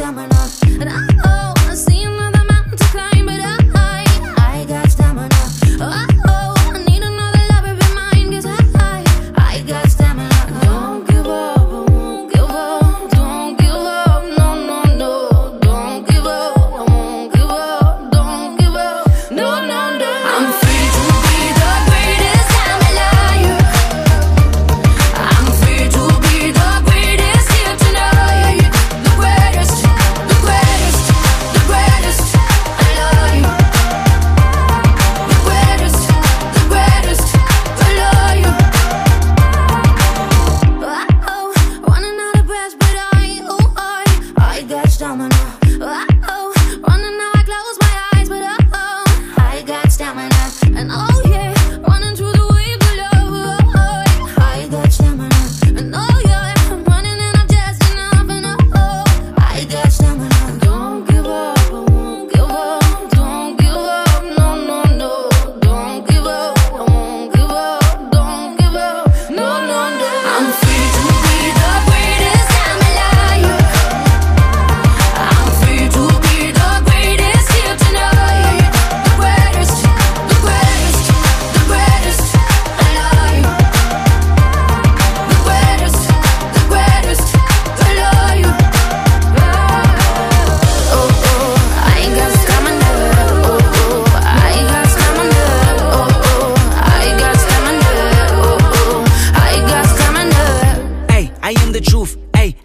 stamina, and I'm